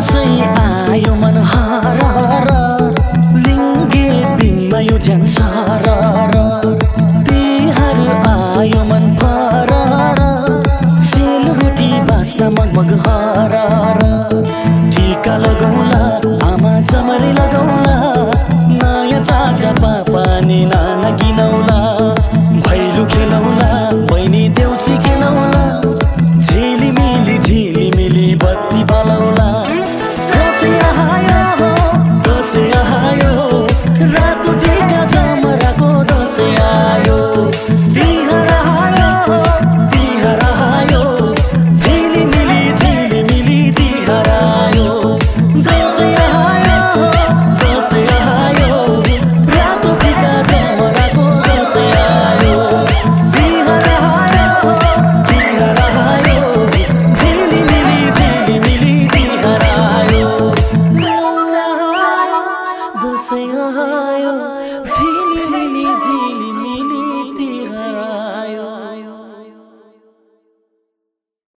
हाँसै आयो मन हर लिङ्गे बिम्मा यो झ्यान सारा